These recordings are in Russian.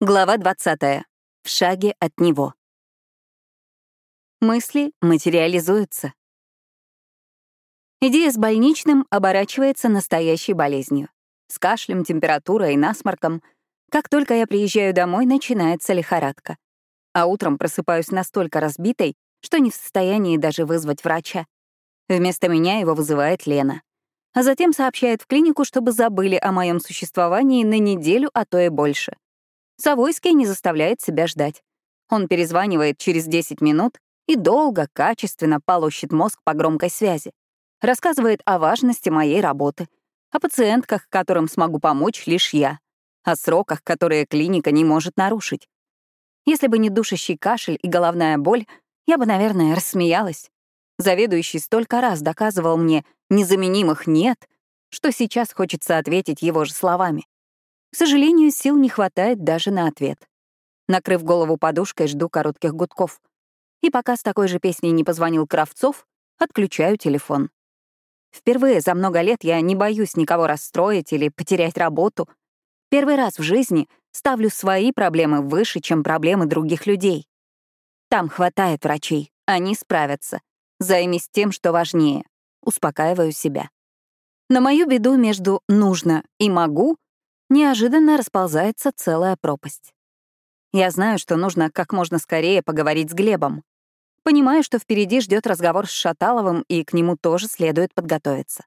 Глава 20. В шаге от него. Мысли материализуются. Идея с больничным оборачивается настоящей болезнью. С кашлем, температурой и насморком. Как только я приезжаю домой, начинается лихорадка. А утром просыпаюсь настолько разбитой, что не в состоянии даже вызвать врача. Вместо меня его вызывает Лена. А затем сообщает в клинику, чтобы забыли о моем существовании на неделю, а то и больше — Савойский не заставляет себя ждать. Он перезванивает через 10 минут и долго, качественно полощет мозг по громкой связи. Рассказывает о важности моей работы, о пациентках, которым смогу помочь лишь я, о сроках, которые клиника не может нарушить. Если бы не душащий кашель и головная боль, я бы, наверное, рассмеялась. Заведующий столько раз доказывал мне «незаменимых нет», что сейчас хочется ответить его же словами. К сожалению, сил не хватает даже на ответ. Накрыв голову подушкой, жду коротких гудков. И пока с такой же песней не позвонил Кравцов, отключаю телефон. Впервые за много лет я не боюсь никого расстроить или потерять работу. Первый раз в жизни ставлю свои проблемы выше, чем проблемы других людей. Там хватает врачей, они справятся. Займись тем, что важнее. Успокаиваю себя. На мою беду между «нужно» и «могу» неожиданно расползается целая пропасть. Я знаю, что нужно как можно скорее поговорить с Глебом. Понимаю, что впереди ждет разговор с Шаталовым, и к нему тоже следует подготовиться.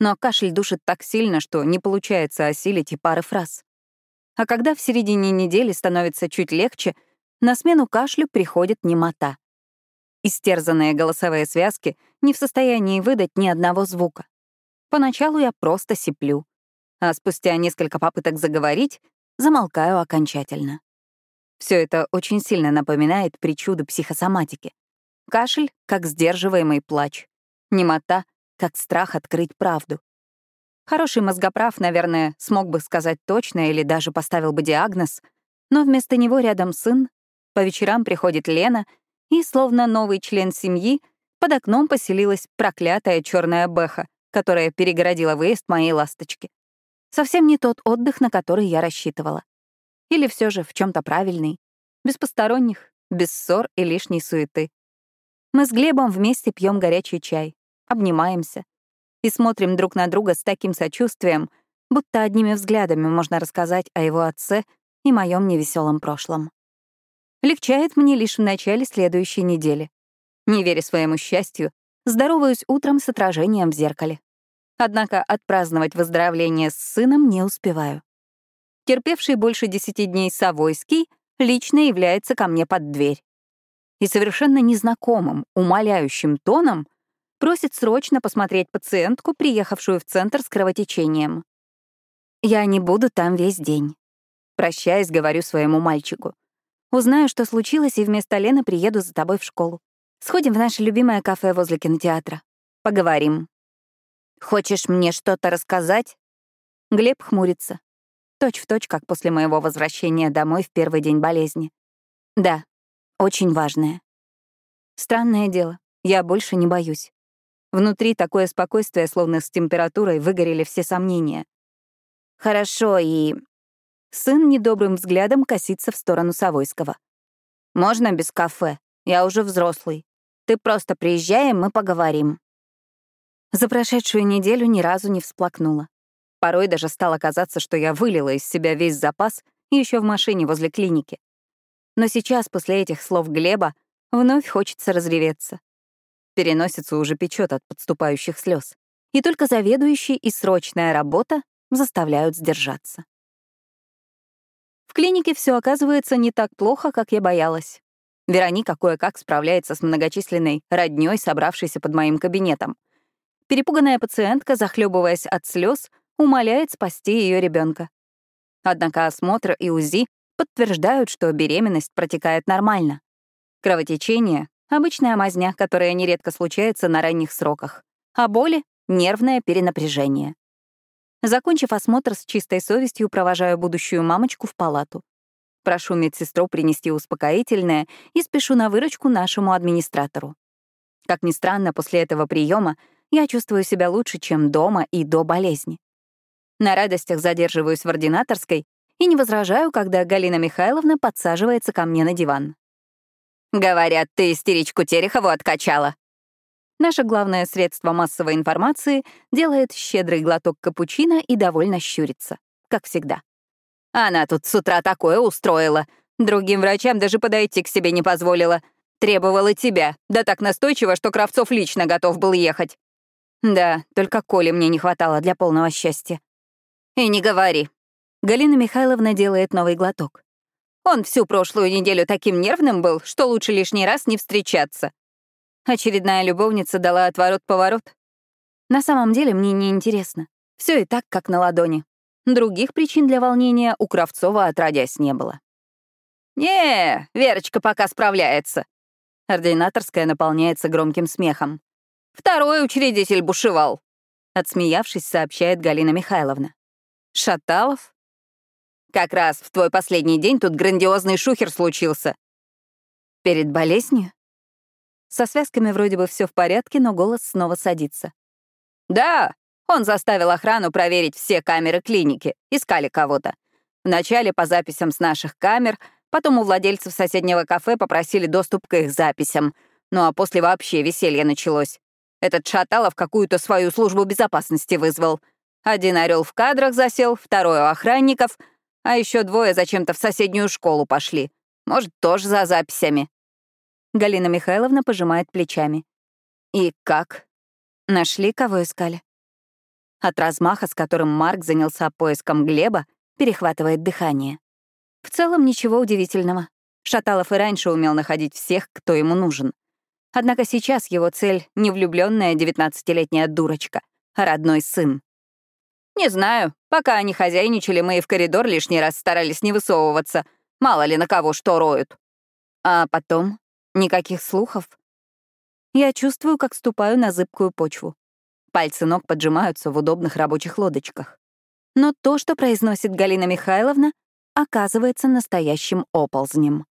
Но кашель душит так сильно, что не получается осилить и пары фраз. А когда в середине недели становится чуть легче, на смену кашлю приходит немота. Истерзанные голосовые связки не в состоянии выдать ни одного звука. Поначалу я просто сиплю а спустя несколько попыток заговорить замолкаю окончательно. Все это очень сильно напоминает причуды психосоматики. Кашель — как сдерживаемый плач. Немота — как страх открыть правду. Хороший мозгоправ, наверное, смог бы сказать точно или даже поставил бы диагноз, но вместо него рядом сын, по вечерам приходит Лена, и, словно новый член семьи, под окном поселилась проклятая черная бэха, которая перегородила выезд моей ласточки. Совсем не тот отдых, на который я рассчитывала. Или все же в чем то правильный. Без посторонних, без ссор и лишней суеты. Мы с Глебом вместе пьем горячий чай, обнимаемся и смотрим друг на друга с таким сочувствием, будто одними взглядами можно рассказать о его отце и моем невеселом прошлом. Легчает мне лишь в начале следующей недели. Не веря своему счастью, здороваюсь утром с отражением в зеркале. Однако отпраздновать выздоровление с сыном не успеваю. Терпевший больше десяти дней Савойский лично является ко мне под дверь. И совершенно незнакомым, умоляющим тоном просит срочно посмотреть пациентку, приехавшую в центр с кровотечением. Я не буду там весь день. Прощаясь, говорю своему мальчику. Узнаю, что случилось, и вместо Лены приеду за тобой в школу. Сходим в наше любимое кафе возле кинотеатра. Поговорим. Хочешь мне что-то рассказать? Глеб хмурится. Точь в точь, как после моего возвращения домой в первый день болезни. Да, очень важное. Странное дело, я больше не боюсь. Внутри такое спокойствие, словно с температурой, выгорели все сомнения. Хорошо, и... Сын недобрым взглядом косится в сторону Савойского. «Можно без кафе? Я уже взрослый. Ты просто приезжай, и мы поговорим». За прошедшую неделю ни разу не всплакнула. Порой даже стало казаться, что я вылила из себя весь запас еще в машине возле клиники. Но сейчас, после этих слов Глеба, вновь хочется разреветься. Переносицу уже печет от подступающих слез. И только заведующий и срочная работа заставляют сдержаться. В клинике все оказывается не так плохо, как я боялась. Вероника кое-как справляется с многочисленной роднёй, собравшейся под моим кабинетом — Перепуганная пациентка, захлебываясь от слез, умоляет спасти ее ребенка. Однако осмотр и УЗИ подтверждают, что беременность протекает нормально. Кровотечение — обычная мазня, которая нередко случается на ранних сроках, а боли — нервное перенапряжение. Закончив осмотр с чистой совестью, провожаю будущую мамочку в палату. Прошу медсестру принести успокоительное и спешу на выручку нашему администратору. Как ни странно, после этого приема я чувствую себя лучше, чем дома и до болезни. На радостях задерживаюсь в ординаторской и не возражаю, когда Галина Михайловна подсаживается ко мне на диван. «Говорят, ты истеричку Терехову откачала». Наше главное средство массовой информации делает щедрый глоток капучино и довольно щурится, как всегда. Она тут с утра такое устроила. Другим врачам даже подойти к себе не позволила. Требовала тебя, да так настойчиво, что Кравцов лично готов был ехать. Да, только Коли мне не хватало для полного счастья. И не говори. Галина Михайловна делает новый глоток. Он всю прошлую неделю таким нервным был, что лучше лишний раз не встречаться. Очередная любовница дала отворот-поворот. На самом деле мне не интересно. Все и так, как на ладони. Других причин для волнения у Кравцова отродясь не было. «Не, Верочка пока справляется». Ординаторская наполняется громким смехом. «Второй учредитель бушевал», — отсмеявшись, сообщает Галина Михайловна. «Шаталов?» «Как раз в твой последний день тут грандиозный шухер случился». «Перед болезнью?» Со связками вроде бы все в порядке, но голос снова садится. «Да, он заставил охрану проверить все камеры клиники, искали кого-то. Вначале по записям с наших камер, потом у владельцев соседнего кафе попросили доступ к их записям. Ну а после вообще веселье началось. Этот Шаталов какую-то свою службу безопасности вызвал. Один орел в кадрах засел, второй у охранников, а еще двое зачем-то в соседнюю школу пошли. Может, тоже за записями. Галина Михайловна пожимает плечами. И как? Нашли, кого искали? От размаха, с которым Марк занялся поиском Глеба, перехватывает дыхание. В целом ничего удивительного. Шаталов и раньше умел находить всех, кто ему нужен. Однако сейчас его цель — не влюбленная девятнадцатилетняя дурочка, а родной сын. «Не знаю. Пока они хозяйничали, мы и в коридор лишний раз старались не высовываться. Мало ли на кого что роют». А потом никаких слухов. Я чувствую, как ступаю на зыбкую почву. Пальцы ног поджимаются в удобных рабочих лодочках. Но то, что произносит Галина Михайловна, оказывается настоящим оползнем.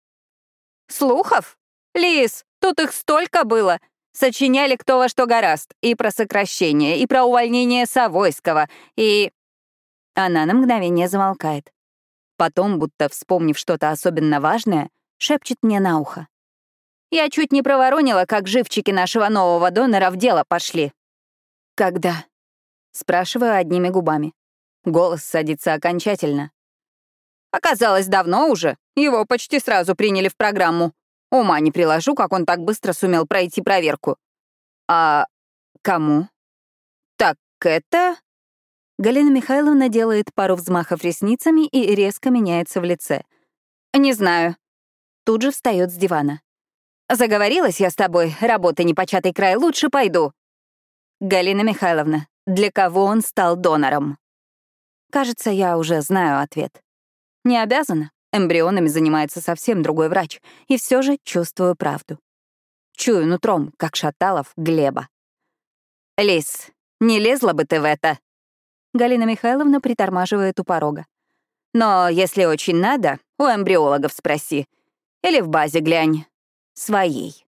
«Слухов? Лис, тут их столько было! Сочиняли кто во что гораст. И про сокращение, и про увольнение Савойского, и...» Она на мгновение замолкает. Потом, будто вспомнив что-то особенно важное, шепчет мне на ухо. «Я чуть не проворонила, как живчики нашего нового донора в дело пошли. «Когда?» — спрашиваю одними губами. Голос садится окончательно. «Оказалось, давно уже. Его почти сразу приняли в программу. Ума не приложу, как он так быстро сумел пройти проверку». «А кому?» «Так это...» Галина Михайловна делает пару взмахов ресницами и резко меняется в лице. «Не знаю». Тут же встает с дивана. «Заговорилась я с тобой, работа непочатый край, лучше пойду». Галина Михайловна, для кого он стал донором? Кажется, я уже знаю ответ. Не обязана. Эмбрионами занимается совсем другой врач. И все же чувствую правду. Чую нутром, как Шаталов Глеба. «Лис, не лезла бы ты в это?» Галина Михайловна притормаживает у порога. «Но если очень надо, у эмбриологов спроси. Или в базе глянь. Своей».